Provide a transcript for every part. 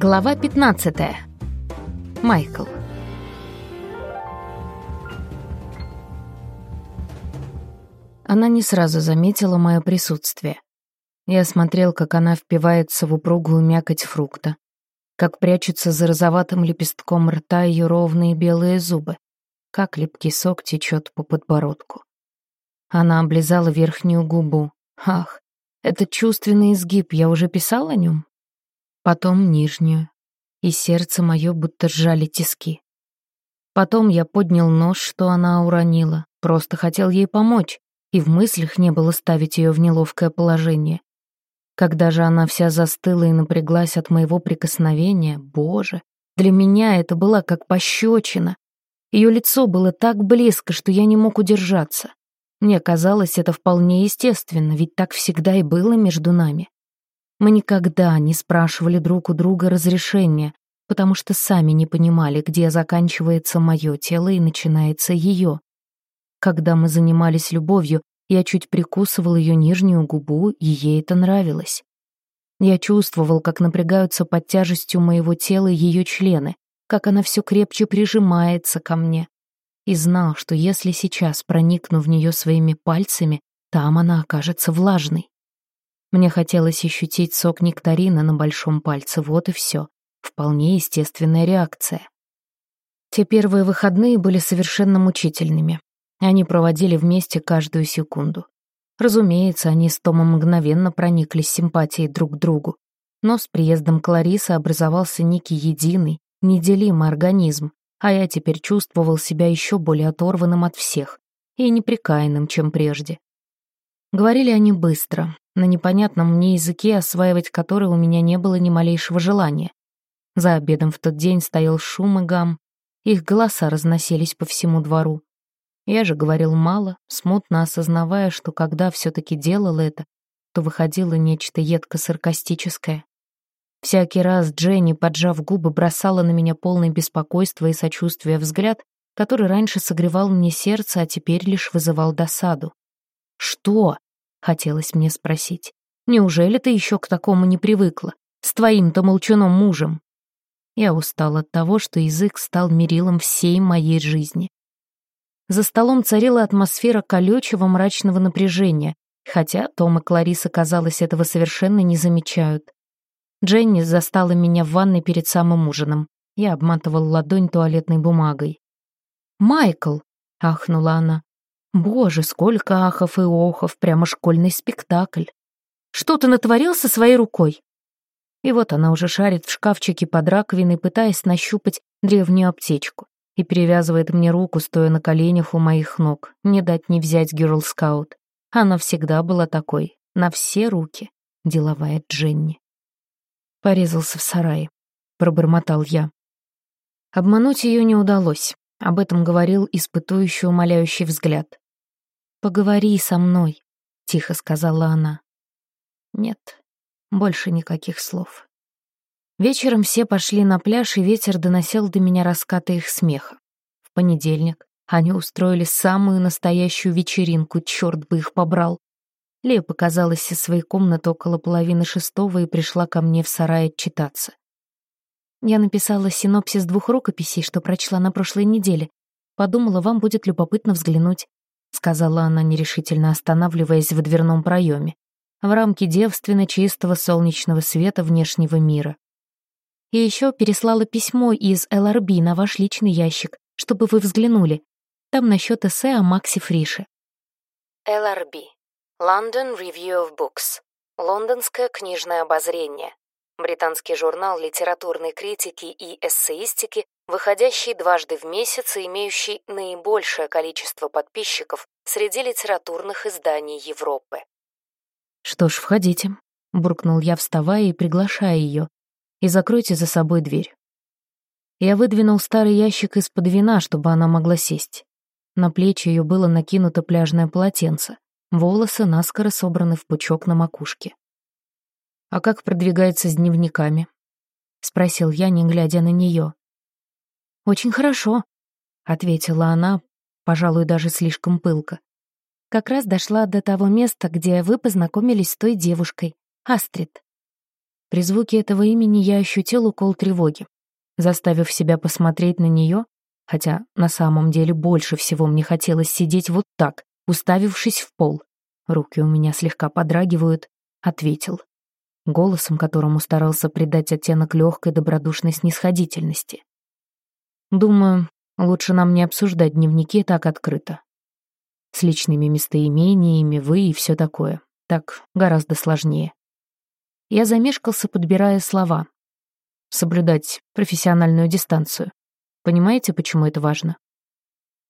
Глава 15. Майкл. Она не сразу заметила мое присутствие. Я смотрел, как она впивается в упругую мякоть фрукта, как прячутся за розоватым лепестком рта ее ровные белые зубы, как липкий сок течет по подбородку. Она облизала верхнюю губу. Ах, этот чувственный изгиб, я уже писал о нем? Потом нижнюю, и сердце мое будто сжали тиски. Потом я поднял нож, что она уронила, просто хотел ей помочь, и в мыслях не было ставить ее в неловкое положение. Когда же она вся застыла и напряглась от моего прикосновения, боже, для меня это было как пощечина. Ее лицо было так близко, что я не мог удержаться. Мне казалось, это вполне естественно, ведь так всегда и было между нами. Мы никогда не спрашивали друг у друга разрешения, потому что сами не понимали, где заканчивается мое тело и начинается ее. Когда мы занимались любовью, я чуть прикусывал ее нижнюю губу, и ей это нравилось. Я чувствовал, как напрягаются под тяжестью моего тела ее члены, как она все крепче прижимается ко мне. И знал, что если сейчас проникну в нее своими пальцами, там она окажется влажной. Мне хотелось ощутить сок нектарина на большом пальце, вот и все. Вполне естественная реакция. Те первые выходные были совершенно мучительными. Они проводили вместе каждую секунду. Разумеется, они с Томом мгновенно прониклись симпатией друг к другу. Но с приездом Кларисы образовался некий единый, неделимый организм, а я теперь чувствовал себя еще более оторванным от всех и неприкаянным, чем прежде. Говорили они быстро, на непонятном мне языке, осваивать который у меня не было ни малейшего желания. За обедом в тот день стоял шум и гам, их голоса разносились по всему двору. Я же говорил мало, смутно осознавая, что когда все-таки делал это, то выходило нечто едко-саркастическое. Всякий раз Дженни, поджав губы, бросала на меня полное беспокойство и сочувствие взгляд, который раньше согревал мне сердце, а теперь лишь вызывал досаду. «Что?» — хотелось мне спросить. «Неужели ты еще к такому не привыкла? С твоим-то молчуном мужем?» Я устал от того, что язык стал мерилом всей моей жизни. За столом царила атмосфера колючего мрачного напряжения, хотя Том и Клариса, казалось, этого совершенно не замечают. Дженни застала меня в ванной перед самым ужином. Я обматывал ладонь туалетной бумагой. «Майкл!» — ахнула она. Боже, сколько ахов и охов, прямо школьный спектакль. Что ты натворил со своей рукой? И вот она уже шарит в шкафчике под раковиной, пытаясь нащупать древнюю аптечку, и перевязывает мне руку, стоя на коленях у моих ног. Не дать не взять Герл Скаут. Она всегда была такой, на все руки, деловая Дженни. Порезался в сарае, пробормотал я. Обмануть ее не удалось. Об этом говорил испытующий умоляющий взгляд. «Поговори со мной», — тихо сказала она. Нет, больше никаких слов. Вечером все пошли на пляж, и ветер доносил до меня раскаты их смеха. В понедельник они устроили самую настоящую вечеринку, черт бы их побрал. Лея показалась из своей комнаты около половины шестого и пришла ко мне в сарай отчитаться. Я написала синопсис двух рукописей, что прочла на прошлой неделе. Подумала, вам будет любопытно взглянуть, сказала она, нерешительно останавливаясь в дверном проеме, в рамке девственно чистого солнечного света внешнего мира. И еще переслала письмо из ЛРБ на ваш личный ящик, чтобы вы взглянули. Там насчет эссе о Максе Фрише. ЛРБ. London Review of Books. Лондонское книжное обозрение британский журнал литературной критики и эссеистики, выходящий дважды в месяц и имеющий наибольшее количество подписчиков среди литературных изданий Европы. «Что ж, входите», — буркнул я, вставая и приглашая ее, «и закройте за собой дверь». Я выдвинул старый ящик из-под вина, чтобы она могла сесть. На плечи ее было накинуто пляжное полотенце, волосы наскоро собраны в пучок на макушке. «А как продвигается с дневниками?» — спросил я, не глядя на нее. «Очень хорошо», — ответила она, пожалуй, даже слишком пылко. «Как раз дошла до того места, где вы познакомились с той девушкой, Астрид». При звуке этого имени я ощутил укол тревоги. Заставив себя посмотреть на нее, хотя на самом деле больше всего мне хотелось сидеть вот так, уставившись в пол. Руки у меня слегка подрагивают, ответил. Голосом, которому старался придать оттенок легкой добродушной снисходительности. Думаю, лучше нам не обсуждать дневники так открыто. С личными местоимениями, вы и все такое. Так гораздо сложнее. Я замешкался, подбирая слова. Соблюдать профессиональную дистанцию. Понимаете, почему это важно?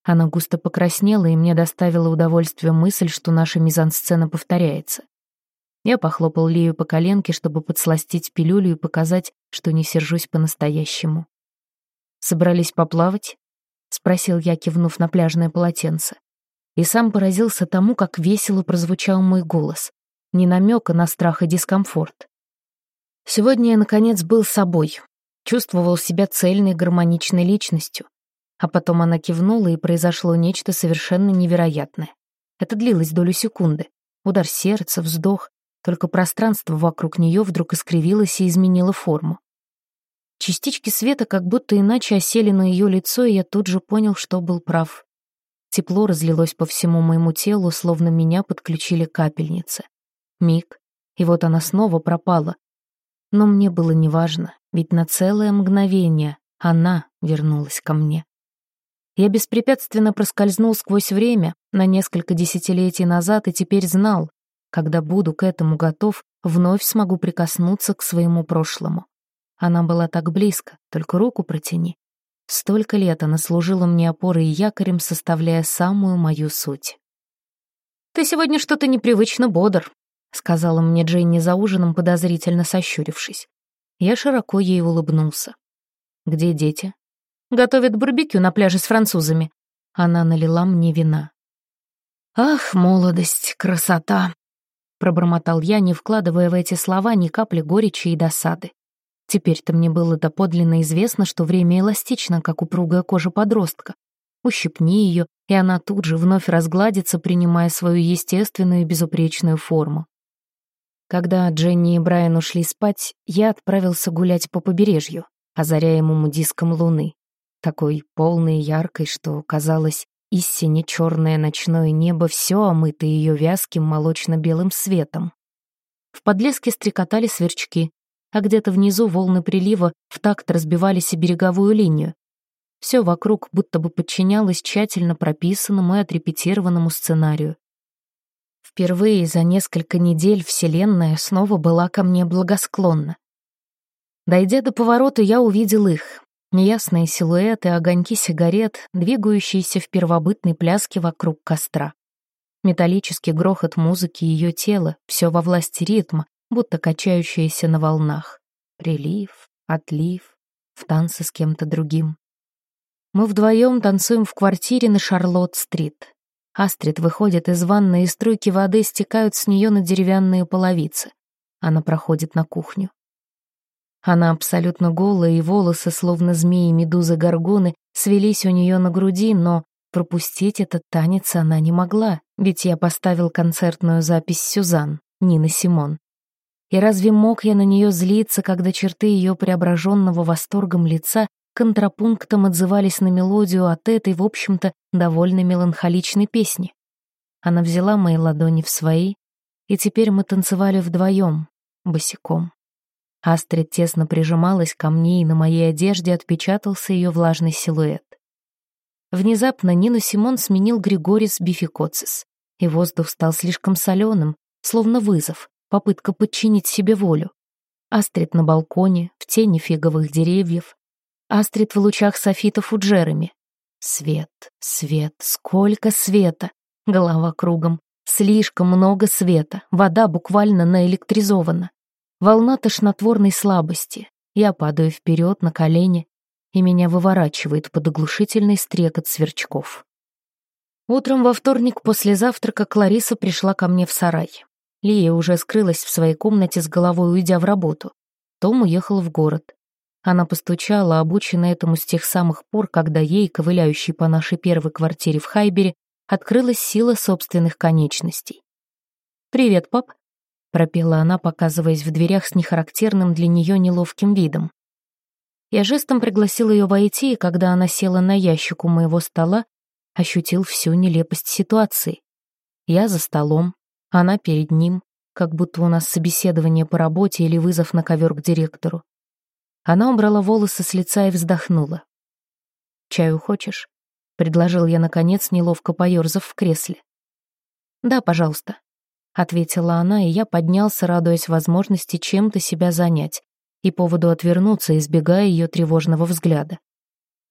Она густо покраснела, и мне доставила удовольствие мысль, что наша мизансцена повторяется. Я похлопал Лию по коленке, чтобы подсластить пилюлю и показать, что не сержусь по-настоящему. «Собрались поплавать?» — спросил я, кивнув на пляжное полотенце. И сам поразился тому, как весело прозвучал мой голос. Ни намека на страх и дискомфорт. Сегодня я, наконец, был собой, чувствовал себя цельной, гармоничной личностью. А потом она кивнула, и произошло нечто совершенно невероятное. Это длилось долю секунды. Удар сердца, вздох. Только пространство вокруг нее вдруг искривилось и изменило форму. Частички света как будто иначе осели на ее лицо, и я тут же понял, что был прав. Тепло разлилось по всему моему телу, словно меня подключили капельницы. Миг, и вот она снова пропала, но мне было неважно, ведь на целое мгновение она вернулась ко мне. Я беспрепятственно проскользнул сквозь время на несколько десятилетий назад и теперь знал, когда буду к этому готов, вновь смогу прикоснуться к своему прошлому. Она была так близко, только руку протяни. Столько лет она служила мне опорой и якорем, составляя самую мою суть. «Ты сегодня что-то непривычно бодр», — сказала мне Дженни за ужином, подозрительно сощурившись. Я широко ей улыбнулся. «Где дети?» «Готовят барбекю на пляже с французами». Она налила мне вина. «Ах, молодость, красота!» Пробормотал я, не вкладывая в эти слова ни капли горечи и досады. Теперь-то мне было доподлинно известно, что время эластично, как упругая кожа подростка. Ущипни ее, и она тут же вновь разгладится, принимая свою естественную и безупречную форму. Когда Дженни и Брайан ушли спать, я отправился гулять по побережью, озаряемому диском луны, такой полной и яркой, что, казалось, истине черное ночное небо все омыто ее вязким молочно-белым светом. В подлеске стрекотали сверчки, а где-то внизу волны прилива в такт разбивались о береговую линию. Все вокруг будто бы подчинялось тщательно прописанному и отрепетированному сценарию. Впервые за несколько недель Вселенная снова была ко мне благосклонна. Дойдя до поворота, я увидел их. Неясные силуэты, огоньки сигарет, двигающиеся в первобытной пляске вокруг костра. Металлический грохот музыки ее тела, все во власти ритма, будто качающееся на волнах. Прилив, отлив, в танце с кем-то другим. Мы вдвоем танцуем в квартире на Шарлотт-стрит. Астрид выходит из ванны, и струйки воды стекают с нее на деревянные половицы. Она проходит на кухню. Она абсолютно голая, и волосы, словно змеи-медузы-горгоны, свелись у нее на груди, но пропустить этот танец она не могла, ведь я поставил концертную запись Сюзан, Нина Симон. И разве мог я на нее злиться, когда черты ее преображенного восторгом лица контрапунктом отзывались на мелодию от этой, в общем-то, довольно меланхоличной песни. Она взяла мои ладони в свои, и теперь мы танцевали вдвоем, босиком. Астрид тесно прижималась ко мне, и на моей одежде отпечатался ее влажный силуэт. Внезапно Нину Симон сменил Григорис Бификоцис, и воздух стал слишком соленым, словно вызов, попытка подчинить себе волю. Астрид на балконе, в тени фиговых деревьев, Астрид в лучах софитов у Джереми. Свет, свет, сколько света! Голова кругом. Слишком много света. Вода буквально наэлектризована. Волна тошнотворной слабости. Я падаю вперед на колени, и меня выворачивает под оглушительный стрекот сверчков. Утром во вторник после завтрака Клариса пришла ко мне в сарай. Лия уже скрылась в своей комнате с головой, уйдя в работу. Том уехал в город. Она постучала, обученная этому с тех самых пор, когда ей, ковыляющей по нашей первой квартире в Хайбере, открылась сила собственных конечностей. «Привет, пап». Пропела она, показываясь в дверях с нехарактерным для нее неловким видом. Я жестом пригласил ее войти, и когда она села на ящик у моего стола, ощутил всю нелепость ситуации. Я за столом, она перед ним, как будто у нас собеседование по работе или вызов на ковер к директору. Она убрала волосы с лица и вздохнула. «Чаю хочешь?» — предложил я, наконец, неловко поёрзав в кресле. «Да, пожалуйста», — ответила она, и я поднялся, радуясь возможности чем-то себя занять и поводу отвернуться, избегая ее тревожного взгляда.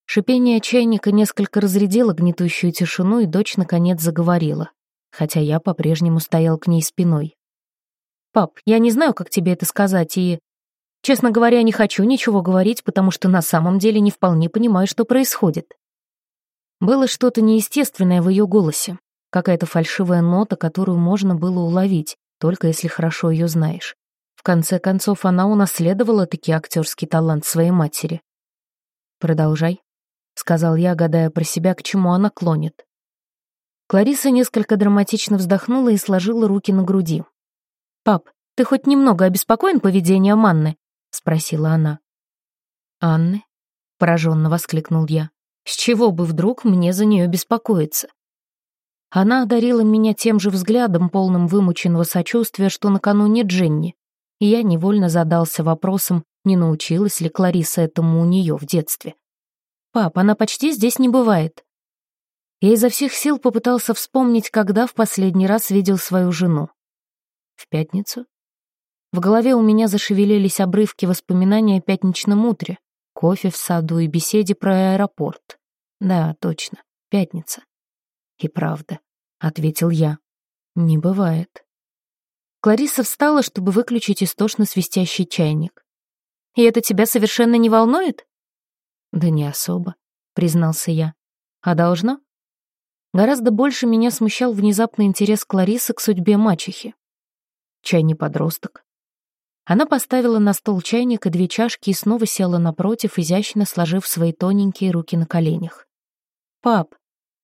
Шипение чайника несколько разрядило гнетущую тишину, и дочь наконец заговорила, хотя я по-прежнему стоял к ней спиной. «Пап, я не знаю, как тебе это сказать, и, честно говоря, не хочу ничего говорить, потому что на самом деле не вполне понимаю, что происходит». Было что-то неестественное в ее голосе, какая-то фальшивая нота, которую можно было уловить, только если хорошо ее знаешь. В конце концов, она унаследовала таки актерский талант своей матери. «Продолжай», — сказал я, гадая про себя, к чему она клонит. Клариса несколько драматично вздохнула и сложила руки на груди. «Пап, ты хоть немного обеспокоен поведением Анны?» — спросила она. «Анны?» — пораженно воскликнул я. «С чего бы вдруг мне за нее беспокоиться?» Она одарила меня тем же взглядом, полным вымученного сочувствия, что накануне Дженни, и я невольно задался вопросом, не научилась ли Клариса этому у нее в детстве. «Пап, она почти здесь не бывает». Я изо всех сил попытался вспомнить, когда в последний раз видел свою жену. В пятницу? В голове у меня зашевелились обрывки воспоминаний о пятничном утре, кофе в саду и беседе про аэропорт. Да, точно, пятница. И правда, — ответил я, — не бывает. Клариса встала, чтобы выключить истошно свистящий чайник. «И это тебя совершенно не волнует?» «Да не особо», — признался я. «А должно?» Гораздо больше меня смущал внезапный интерес Кларисы к судьбе мачехи. Чай не подросток. Она поставила на стол чайник и две чашки и снова села напротив, изящно сложив свои тоненькие руки на коленях. «Пап», —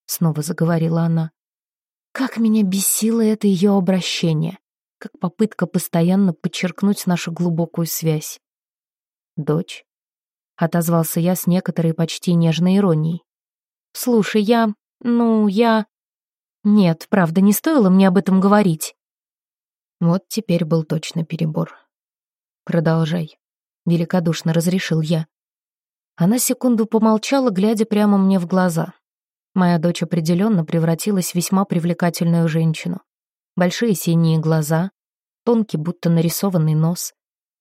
снова заговорила она, — «как меня бесило это ее обращение как попытка постоянно подчеркнуть нашу глубокую связь. «Дочь», — отозвался я с некоторой почти нежной иронией. «Слушай, я... ну, я...» «Нет, правда, не стоило мне об этом говорить». Вот теперь был точно перебор. «Продолжай», — великодушно разрешил я. Она секунду помолчала, глядя прямо мне в глаза. Моя дочь определенно превратилась в весьма привлекательную женщину большие синие глаза, тонкий, будто нарисованный нос.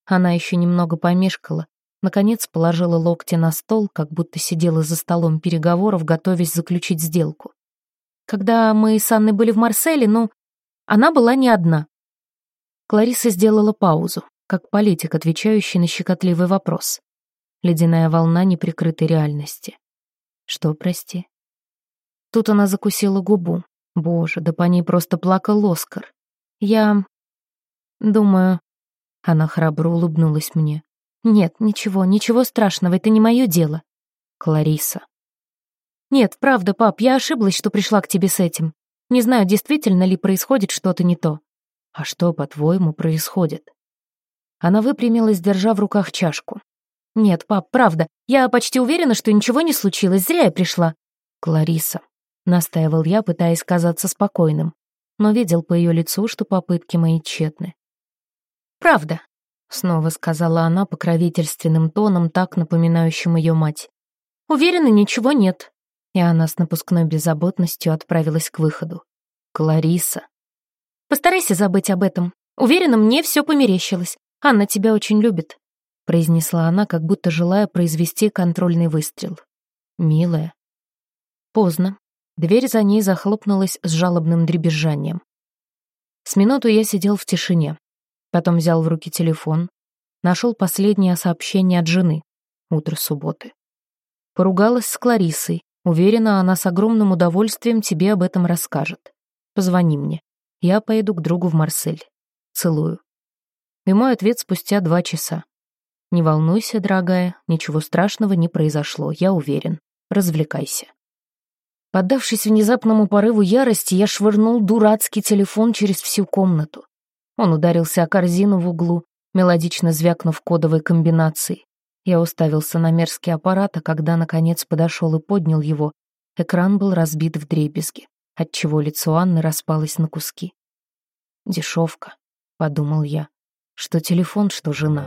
Она еще немного помешкала, наконец положила локти на стол, как будто сидела за столом переговоров, готовясь заключить сделку. Когда мы с Анной были в Марселе, ну, она была не одна. Клариса сделала паузу, как политик, отвечающий на щекотливый вопрос. Ледяная волна неприкрытой реальности. Что, прости? Тут она закусила губу, Боже, да по ней просто плакал Оскар. Я... думаю... Она храбро улыбнулась мне. «Нет, ничего, ничего страшного, это не мое дело». Клариса. «Нет, правда, пап, я ошиблась, что пришла к тебе с этим. Не знаю, действительно ли происходит что-то не то». «А что, по-твоему, происходит?» Она выпрямилась, держа в руках чашку. «Нет, пап, правда, я почти уверена, что ничего не случилось, зря я пришла». «Клариса, — настаивал я, пытаясь казаться спокойным, но видел по ее лицу, что попытки мои тщетны. «Правда», — снова сказала она покровительственным тоном, так напоминающим ее мать. «Уверена, ничего нет». И она с напускной беззаботностью отправилась к выходу. «Клариса». «Постарайся забыть об этом. Уверена, мне все померещилось. Анна тебя очень любит», — произнесла она, как будто желая произвести контрольный выстрел. «Милая». Поздно. Дверь за ней захлопнулась с жалобным дребезжанием. С минуту я сидел в тишине. Потом взял в руки телефон. Нашел последнее сообщение от жены. Утро субботы. Поругалась с Кларисой. Уверена, она с огромным удовольствием тебе об этом расскажет. Позвони мне. Я поеду к другу в Марсель. Целую. И мой ответ спустя два часа. Не волнуйся, дорогая, ничего страшного не произошло, я уверен. Развлекайся. Поддавшись внезапному порыву ярости, я швырнул дурацкий телефон через всю комнату. Он ударился о корзину в углу, мелодично звякнув кодовой комбинацией. Я уставился на мерзкий аппарат, а когда, наконец, подошел и поднял его, экран был разбит в дребезги, отчего лицо Анны распалось на куски. «Дешевка», — подумал я, — «что телефон, что жена».